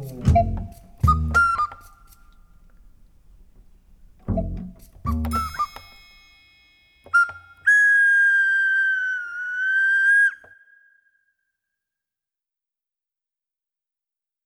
Oh.